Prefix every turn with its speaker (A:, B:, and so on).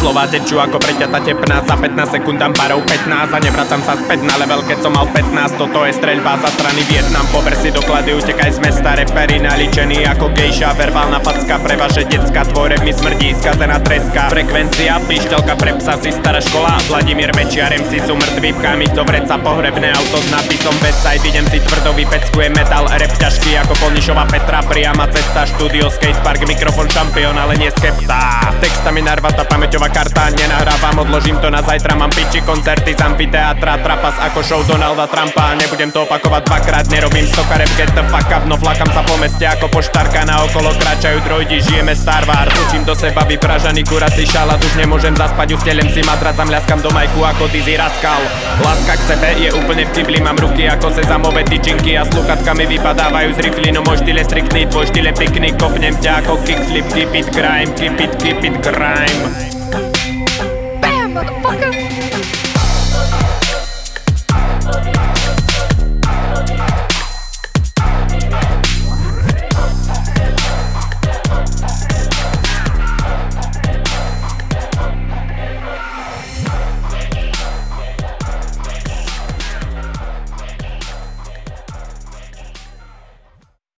A: Slova tečú ako preťata tepná Za 15 sekúnd dám barov 15 A nevracam sa späť na level, keď som mal 15 Toto je streľba za strany Vietnam. Pover si doklady, utekaj z mesta Repery naličený ako gejša Verbálna facka pre vaše decka Tvore mi smrdí, skazená treska. Frekvencia, pištelka pre psa si stará škola. Vladimír Mečiar MC sú mŕtvi Pchá mi do vreca pohrebné auto s nápisom Westside. Idem si tvrdový peckuje metal Rap ťažký ako Polnišova Petra. Priama cesta, štúdio, skatepark Mikrofon šampión, ale nie skepta. Textami narvata pamäťová karta Nenahrávam, odložím to na zajtra Mám piči koncerty z amfiteátra Trapas ako show Donalda Trumpa. Nebudem to opakovať dvakrát Nerobím stoka rap, get the fuck up No flakam sa po meste ako poštarka Na okolo kráčajú drojdi, žijeme Star Wars. Učím do seba vypražaný kurací šalát Už nemôžem zaspať, ustelem si matrac Zamľaskam do majku ako Dizzy Rascal Láska k sebe je úplne v kybli Mám ruky ako sezamové tyčinky A sluchatka mi vypadávajú z rifly No môj štýl je striktný, tvoj štýl je piknik Kopnem ťa ako kickflip, keep it crime Keep it, keep it crime